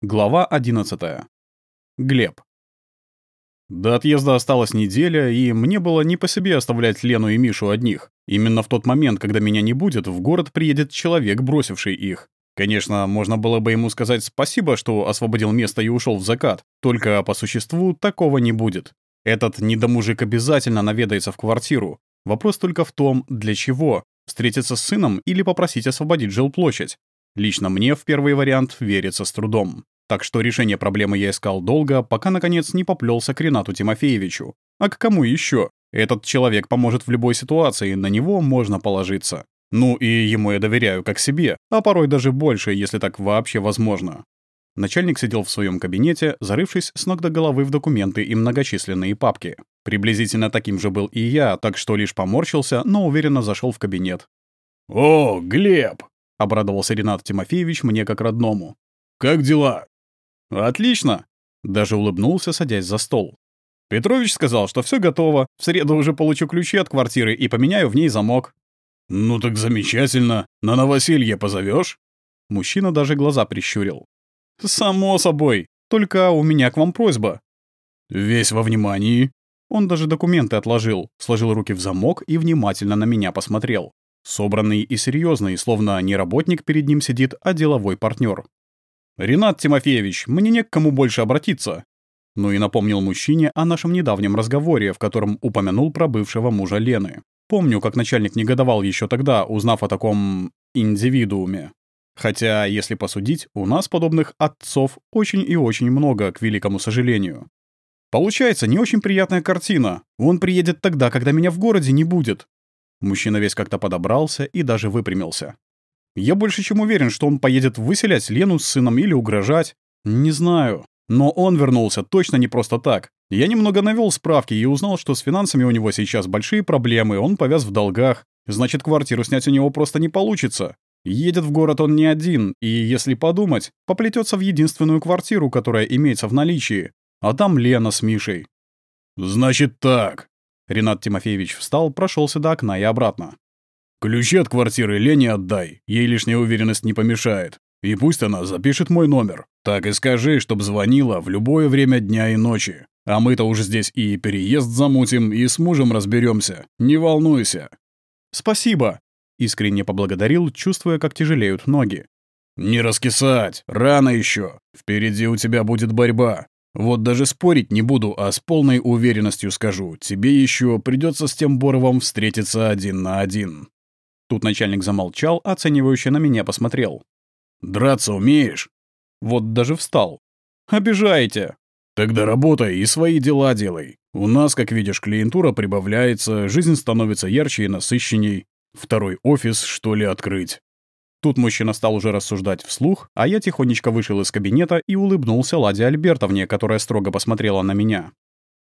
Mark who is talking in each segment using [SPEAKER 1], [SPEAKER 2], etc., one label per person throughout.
[SPEAKER 1] Глава 11. Глеб. До отъезда осталась неделя, и мне было не по себе оставлять Лену и Мишу одних. Именно в тот момент, когда меня не будет, в город приедет человек, бросивший их. Конечно, можно было бы ему сказать спасибо, что освободил место и ушел в закат, только по существу такого не будет. Этот недомужик обязательно наведается в квартиру. Вопрос только в том, для чего? Встретиться с сыном или попросить освободить жилплощадь? Лично мне в первый вариант верится с трудом. Так что решение проблемы я искал долго, пока, наконец, не поплелся к Ренату Тимофеевичу. А к кому еще? Этот человек поможет в любой ситуации, на него можно положиться. Ну и ему я доверяю как себе, а порой даже больше, если так вообще возможно. Начальник сидел в своем кабинете, зарывшись с ног до головы в документы и многочисленные папки. Приблизительно таким же был и я, так что лишь поморщился, но уверенно зашел в кабинет.
[SPEAKER 2] «О, Глеб!»
[SPEAKER 1] — обрадовался Ренат Тимофеевич мне как родному.
[SPEAKER 2] «Как дела?»
[SPEAKER 1] «Отлично!» — даже улыбнулся, садясь за стол. Петрович сказал, что все готово, в среду уже получу ключи от квартиры и поменяю в ней замок.
[SPEAKER 2] «Ну так замечательно. На новоселье позовешь?
[SPEAKER 1] Мужчина даже глаза прищурил. «Само собой. Только у меня к вам просьба».
[SPEAKER 2] «Весь во внимании».
[SPEAKER 1] Он даже документы отложил, сложил руки в замок и внимательно на меня посмотрел. Собранный и серьезный, словно не работник перед ним сидит, а деловой партнер. «Ренат Тимофеевич, мне не к кому больше обратиться». Ну и напомнил мужчине о нашем недавнем разговоре, в котором упомянул про бывшего мужа Лены. Помню, как начальник негодовал еще тогда, узнав о таком индивидууме. Хотя, если посудить, у нас подобных отцов очень и очень много, к великому сожалению. Получается, не очень приятная картина. Он приедет тогда, когда меня в городе не будет. Мужчина весь как-то подобрался и даже выпрямился. Я больше чем уверен, что он поедет выселять Лену с сыном или угрожать. Не знаю. Но он вернулся точно не просто так. Я немного навел справки и узнал, что с финансами у него сейчас большие проблемы, он повяз в долгах. Значит, квартиру снять у него просто не получится. Едет в город он не один, и, если подумать, поплетется в единственную квартиру, которая имеется в наличии. А там Лена с Мишей.
[SPEAKER 2] «Значит так»,
[SPEAKER 1] Ренат Тимофеевич встал, прошелся до окна и обратно.
[SPEAKER 2] «Ключи от квартиры Лене отдай, ей лишняя уверенность не помешает. И пусть она запишет мой номер. Так и скажи, чтоб звонила в любое время дня и ночи. А мы-то уже здесь и переезд замутим, и с мужем разберемся. Не волнуйся».
[SPEAKER 1] «Спасибо», — искренне поблагодарил, чувствуя, как тяжелеют ноги.
[SPEAKER 2] «Не раскисать, рано еще. Впереди у тебя будет борьба. Вот даже спорить не буду, а с полной уверенностью скажу, тебе еще придется с тем Боровым встретиться один на один».
[SPEAKER 1] Тут начальник замолчал, оценивающе на меня посмотрел.
[SPEAKER 2] «Драться умеешь?»
[SPEAKER 1] Вот даже встал. «Обижаете!»
[SPEAKER 2] «Тогда работай и свои дела делай. У нас, как видишь, клиентура прибавляется, жизнь становится ярче и насыщенней. Второй офис, что ли, открыть?»
[SPEAKER 1] Тут мужчина стал уже рассуждать вслух, а я тихонечко вышел из кабинета и улыбнулся Ладе Альбертовне, которая строго посмотрела на меня.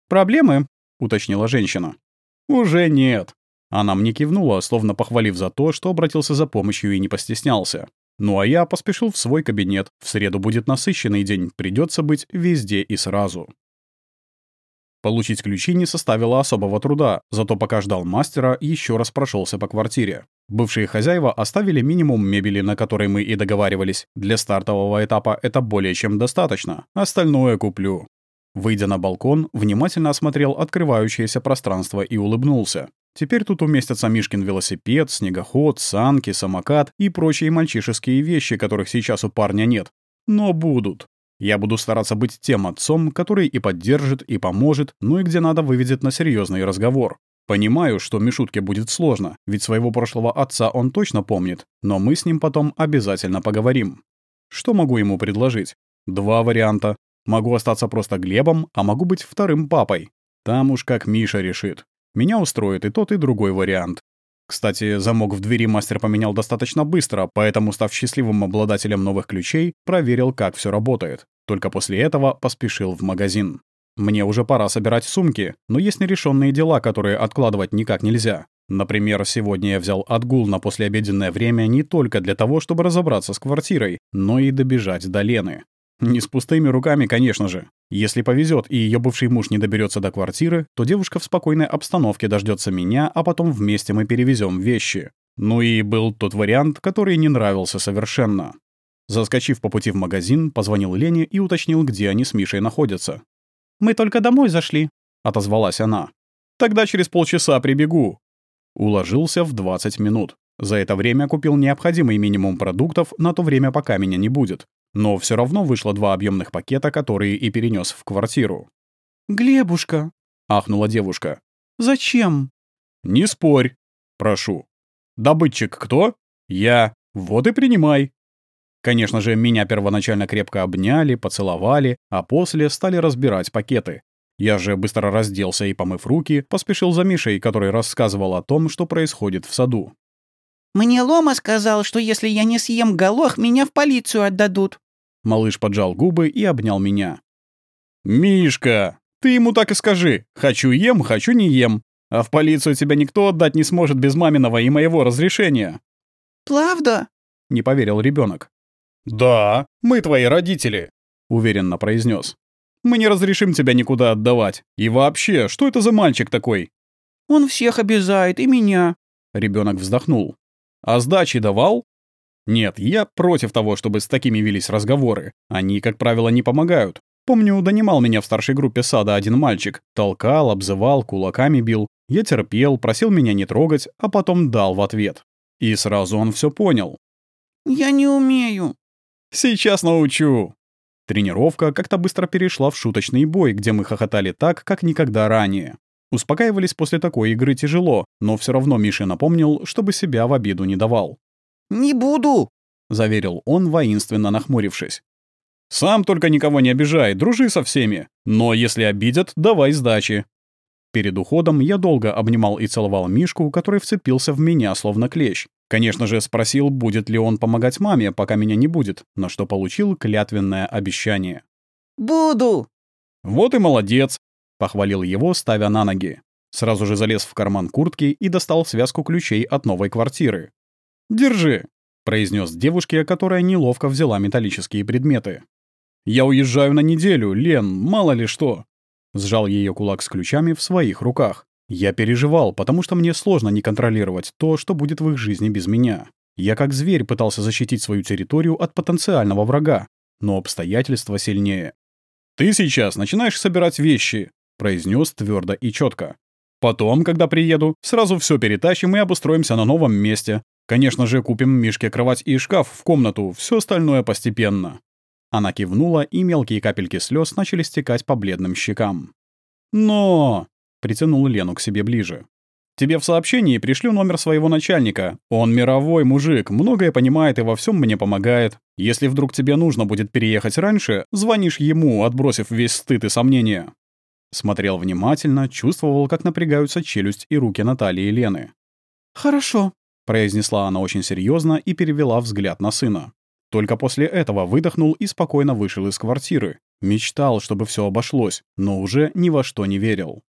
[SPEAKER 1] «Проблемы?» — уточнила женщина. «Уже нет». Она мне кивнула, словно похвалив за то, что обратился за помощью и не постеснялся. Ну а я поспешил в свой кабинет. В среду будет насыщенный день, придется быть везде и сразу. Получить ключи не составило особого труда, зато пока ждал мастера, еще раз прошелся по квартире. Бывшие хозяева оставили минимум мебели, на которой мы и договаривались. Для стартового этапа это более чем достаточно. Остальное куплю. Выйдя на балкон, внимательно осмотрел открывающееся пространство и улыбнулся. Теперь тут уместятся Мишкин велосипед, снегоход, санки, самокат и прочие мальчишеские вещи, которых сейчас у парня нет. Но будут. Я буду стараться быть тем отцом, который и поддержит, и поможет, ну и где надо выведет на серьезный разговор. Понимаю, что Мишутке будет сложно, ведь своего прошлого отца он точно помнит, но мы с ним потом обязательно поговорим. Что могу ему предложить? Два варианта. Могу остаться просто Глебом, а могу быть вторым папой. Там уж как Миша решит. Меня устроит и тот, и другой вариант. Кстати, замок в двери мастер поменял достаточно быстро, поэтому, став счастливым обладателем новых ключей, проверил, как все работает. Только после этого поспешил в магазин. Мне уже пора собирать сумки, но есть нерешенные дела, которые откладывать никак нельзя. Например, сегодня я взял отгул на послеобеденное время не только для того, чтобы разобраться с квартирой, но и добежать до Лены. Не с пустыми руками, конечно же. Если повезет и ее бывший муж не доберется до квартиры, то девушка в спокойной обстановке дождется меня, а потом вместе мы перевезем вещи. Ну и был тот вариант, который не нравился совершенно. Заскочив по пути в магазин, позвонил Лене и уточнил, где они с Мишей находятся. «Мы только домой зашли», — отозвалась она. «Тогда через полчаса прибегу». Уложился в 20 минут. За это время купил необходимый минимум продуктов на то время, пока меня не будет. Но все равно вышло два объемных пакета, которые и перенес в квартиру.
[SPEAKER 3] «Глебушка», —
[SPEAKER 1] ахнула девушка.
[SPEAKER 3] «Зачем?»
[SPEAKER 1] «Не спорь. Прошу. Добытчик кто? Я. Вот и принимай». Конечно же, меня первоначально крепко обняли, поцеловали, а после стали разбирать пакеты. Я же быстро разделся и, помыв руки, поспешил за Мишей, который рассказывал о том, что происходит в саду.
[SPEAKER 3] «Мне Лома сказал, что если я не съем голох, меня в полицию отдадут».
[SPEAKER 1] Малыш поджал губы и обнял меня. «Мишка, ты ему так и скажи. Хочу ем, хочу не ем. А в полицию тебя никто отдать не сможет без маминого и моего разрешения».
[SPEAKER 3] «Правда?»
[SPEAKER 1] — не поверил ребенок. «Да, мы твои родители», — уверенно произнес. «Мы не разрешим тебя никуда отдавать. И вообще, что это за мальчик такой?»
[SPEAKER 3] «Он всех обязает, и меня».
[SPEAKER 1] Ребенок вздохнул. «А сдачи давал?» «Нет, я против того, чтобы с такими велись разговоры. Они, как правило, не помогают. Помню, донимал меня в старшей группе сада один мальчик. Толкал, обзывал, кулаками бил. Я терпел, просил меня не трогать, а потом дал в ответ. И сразу он все понял.
[SPEAKER 3] «Я не умею»,
[SPEAKER 1] Сейчас научу. Тренировка как-то быстро перешла в шуточный бой, где мы хохотали так, как никогда ранее. Успокаивались после такой игры тяжело, но все равно Миша напомнил, чтобы себя в обиду не давал.
[SPEAKER 3] «Не буду», —
[SPEAKER 1] заверил он, воинственно нахмурившись. «Сам только никого не обижай, дружи со всеми. Но если обидят, давай сдачи». Перед уходом я долго обнимал и целовал Мишку, который вцепился в меня, словно клещ. Конечно же, спросил, будет ли он помогать маме, пока меня не будет, на что получил клятвенное обещание.
[SPEAKER 3] «Буду!»
[SPEAKER 1] «Вот и молодец!» — похвалил его, ставя на ноги. Сразу же залез в карман куртки и достал связку ключей от новой квартиры. «Держи!» — произнес девушке, которая неловко взяла металлические предметы. «Я уезжаю на неделю, Лен, мало ли что!» Сжал ее кулак с ключами в своих руках. Я переживал, потому что мне сложно не контролировать то, что будет в их жизни без меня. Я как зверь пытался защитить свою территорию от потенциального врага, но обстоятельства сильнее. «Ты сейчас начинаешь собирать вещи», — произнес твердо и четко. «Потом, когда приеду, сразу все перетащим и обустроимся на новом месте. Конечно же, купим Мишке кровать и шкаф в комнату, все остальное постепенно». Она кивнула, и мелкие капельки слез начали стекать по бледным щекам. «Но...» Притянул Лену к себе ближе. «Тебе в сообщении пришлю номер своего начальника. Он мировой мужик, многое понимает и во всем мне помогает. Если вдруг тебе нужно будет переехать раньше, звонишь ему, отбросив весь стыд и сомнения». Смотрел внимательно, чувствовал, как напрягаются челюсть и руки Натальи и Лены.
[SPEAKER 3] «Хорошо», — произнесла
[SPEAKER 1] она очень серьезно и перевела взгляд на сына. Только после этого выдохнул и спокойно вышел из квартиры. Мечтал, чтобы все обошлось, но уже ни во что не верил.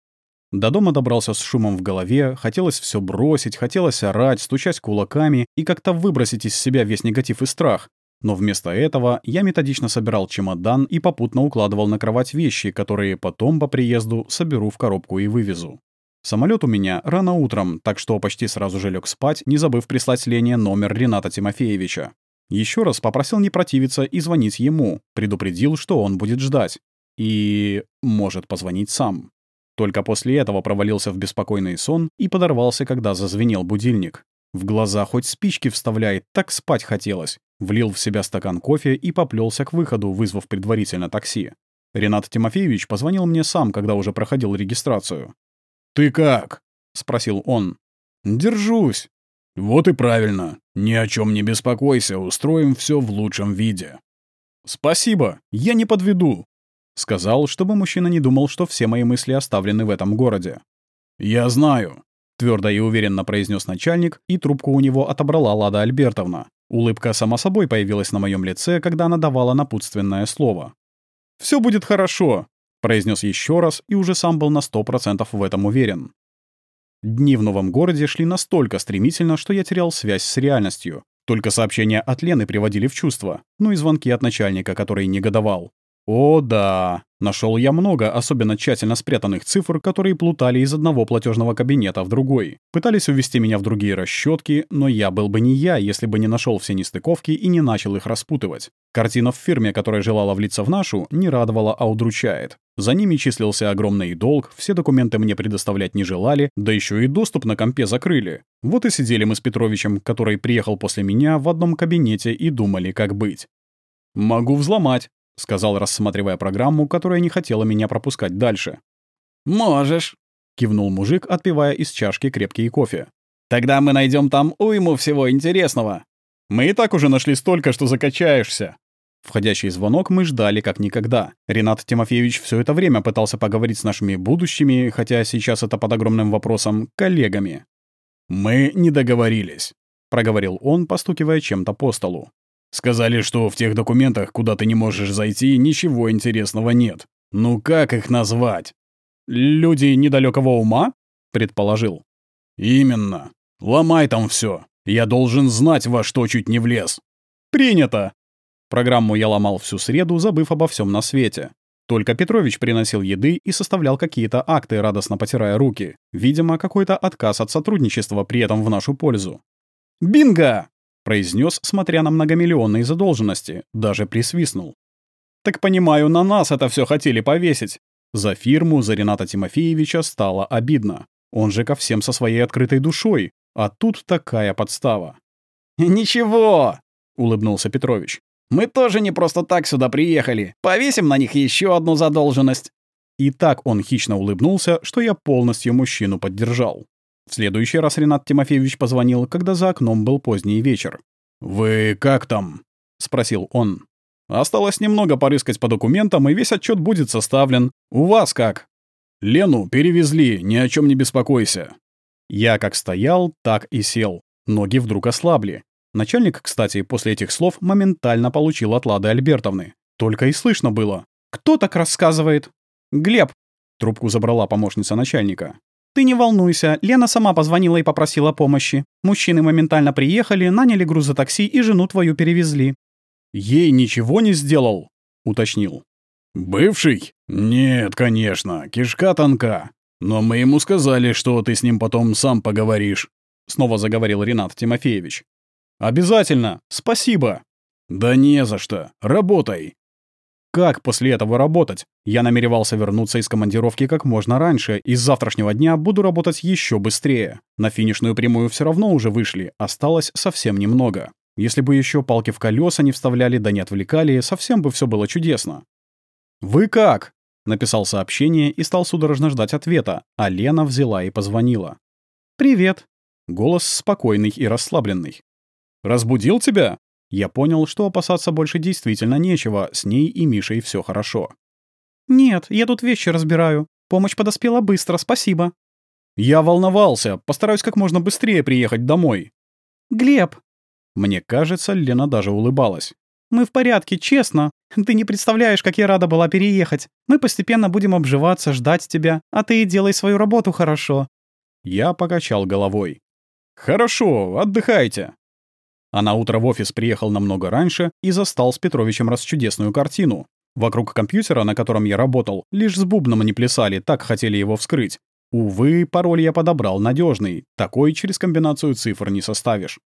[SPEAKER 1] До дома добрался с шумом в голове, хотелось все бросить, хотелось орать, стучать кулаками и как-то выбросить из себя весь негатив и страх. Но вместо этого я методично собирал чемодан и попутно укладывал на кровать вещи, которые потом по приезду соберу в коробку и вывезу. Самолет у меня рано утром, так что почти сразу же лег спать, не забыв прислать Лене номер Рената Тимофеевича. Еще раз попросил не противиться и звонить ему, предупредил, что он будет ждать. И может позвонить сам. Только после этого провалился в беспокойный сон и подорвался, когда зазвенел будильник. В глаза хоть спички вставляет, так спать хотелось. Влил в себя стакан кофе и поплелся к выходу, вызвав предварительно такси. Ренат Тимофеевич позвонил мне сам, когда уже проходил регистрацию. «Ты как?» — спросил он. «Держусь». «Вот и правильно. Ни о чем не беспокойся, устроим все в лучшем виде». «Спасибо, я не подведу. Сказал, чтобы мужчина не думал, что все мои мысли оставлены в этом городе. «Я знаю», — твердо и уверенно произнес начальник, и трубку у него отобрала Лада Альбертовна. Улыбка сама собой появилась на моем лице, когда она давала напутственное слово. Все будет хорошо», — произнес еще раз и уже сам был на сто процентов в этом уверен. Дни в новом городе шли настолько стремительно, что я терял связь с реальностью. Только сообщения от Лены приводили в чувство, ну и звонки от начальника, который негодовал. О да, Нашел я много особенно тщательно спрятанных цифр, которые плутали из одного платежного кабинета в другой. Пытались увести меня в другие расчетки, но я был бы не я, если бы не нашел все нестыковки и не начал их распутывать. Картина в фирме, которая желала влиться в нашу, не радовала, а удручает. За ними числился огромный долг, все документы мне предоставлять не желали, да еще и доступ на компе закрыли. Вот и сидели мы с Петровичем, который приехал после меня, в одном кабинете и думали, как быть. «Могу взломать», — сказал, рассматривая программу, которая не хотела меня пропускать дальше.
[SPEAKER 3] «Можешь», — кивнул мужик, отпивая из чашки крепкий кофе. «Тогда мы найдем там уйму всего интересного».
[SPEAKER 1] «Мы и так уже нашли столько, что закачаешься». Входящий звонок мы ждали как никогда. Ренат Тимофеевич все это время пытался поговорить с нашими будущими, хотя сейчас это под огромным вопросом, коллегами.
[SPEAKER 2] «Мы не договорились», — проговорил он, постукивая чем-то по столу. Сказали, что в тех документах, куда ты не можешь зайти, ничего интересного нет. Ну как их назвать?
[SPEAKER 1] Люди недалекого ума? предположил.
[SPEAKER 2] Именно. Ломай там все. Я должен знать, во что чуть не влез.
[SPEAKER 1] Принято. Программу я ломал всю среду, забыв обо всем на свете. Только Петрович приносил еды и составлял какие-то акты, радостно потирая руки. Видимо, какой-то отказ от сотрудничества при этом в нашу пользу. «Бинго!» Произнес, смотря на многомиллионные задолженности, даже присвистнул. «Так понимаю, на нас это все хотели повесить». За фирму, за Рената Тимофеевича стало обидно. Он же ко всем со своей открытой душой, а тут такая подстава.
[SPEAKER 3] «Ничего!» — улыбнулся Петрович. «Мы тоже не просто так сюда приехали. Повесим на них еще одну задолженность».
[SPEAKER 1] И так он хищно улыбнулся, что я полностью мужчину поддержал. В следующий раз Ренат Тимофеевич позвонил, когда за окном был поздний вечер.
[SPEAKER 2] «Вы как там?»
[SPEAKER 1] — спросил он. «Осталось немного порыскать по документам, и весь отчет будет составлен. У вас как?»
[SPEAKER 2] «Лену перевезли, ни о чем не беспокойся».
[SPEAKER 1] Я как стоял, так и сел. Ноги вдруг ослабли. Начальник, кстати, после этих слов моментально получил от Лады Альбертовны. Только и слышно было. «Кто так рассказывает?» «Глеб», — трубку забрала помощница начальника. «Ты не волнуйся, Лена сама позвонила и попросила помощи. Мужчины моментально приехали, наняли грузотакси и жену твою перевезли».
[SPEAKER 2] «Ей ничего не сделал?» — уточнил. «Бывший? Нет, конечно, кишка тонка. Но мы ему сказали, что ты с ним потом сам поговоришь», —
[SPEAKER 1] снова заговорил Ренат Тимофеевич. «Обязательно. Спасибо».
[SPEAKER 2] «Да не за что. Работай.
[SPEAKER 1] Как после этого работать? Я намеревался вернуться из командировки как можно раньше, и с завтрашнего дня буду работать еще быстрее. На финишную прямую все равно уже вышли, осталось совсем немного. Если бы еще палки в колеса не вставляли да не отвлекали, совсем бы все было чудесно. «Вы как?» — написал сообщение и стал судорожно ждать ответа, а Лена взяла и позвонила. «Привет». Голос спокойный и расслабленный. «Разбудил тебя?» Я понял, что опасаться больше действительно нечего, с ней и Мишей все хорошо. «Нет, я тут вещи разбираю. Помощь подоспела быстро, спасибо». «Я волновался. Постараюсь как можно быстрее приехать домой». «Глеб!» Мне кажется, Лена даже улыбалась. «Мы в порядке, честно. Ты не представляешь, как я рада была переехать. Мы постепенно будем обживаться, ждать тебя, а ты и делай свою работу хорошо». Я покачал головой. «Хорошо, отдыхайте. А на утро в офис приехал намного раньше и застал с Петровичем расчудесную картину. Вокруг компьютера, на котором я работал, лишь с бубном не плясали, так хотели его вскрыть. Увы, пароль я подобрал надежный, такой через комбинацию цифр не составишь.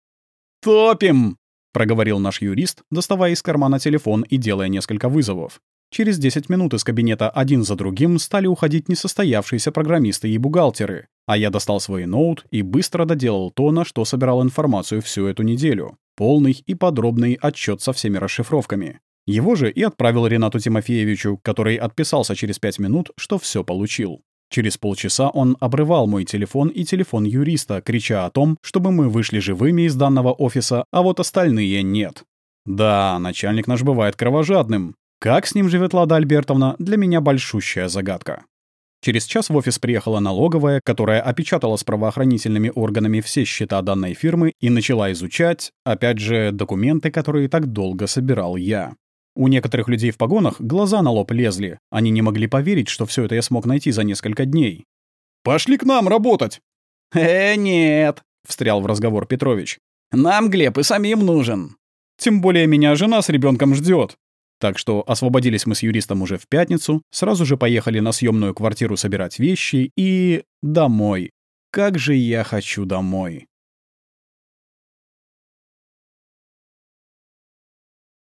[SPEAKER 1] «Топим!» — проговорил наш юрист, доставая из кармана телефон и делая несколько вызовов. Через 10 минут из кабинета один за другим стали уходить несостоявшиеся программисты и бухгалтеры, а я достал свой ноут и быстро доделал то, на что собирал информацию всю эту неделю. Полный и подробный отчет со всеми расшифровками. Его же и отправил Ренату Тимофеевичу, который отписался через 5 минут, что все получил. Через полчаса он обрывал мой телефон и телефон юриста, крича о том, чтобы мы вышли живыми из данного офиса, а вот остальные нет. Да, начальник наш бывает кровожадным, как с ним живет Лада Альбертовна, для меня большущая загадка. Через час в офис приехала налоговая, которая опечатала с правоохранительными органами все счета данной фирмы и начала изучать, опять же, документы, которые так долго собирал я. У некоторых людей в погонах глаза на лоб лезли. Они не могли поверить, что все это я смог найти за несколько дней.
[SPEAKER 2] «Пошли к нам работать!»
[SPEAKER 3] «Э, нет!» — встрял в разговор Петрович. «Нам Глеб и самим нужен!»
[SPEAKER 1] «Тем более меня жена с ребенком ждет. Так что освободились мы с юристом уже в пятницу, сразу же поехали на съемную квартиру собирать вещи и... домой. Как же я хочу домой.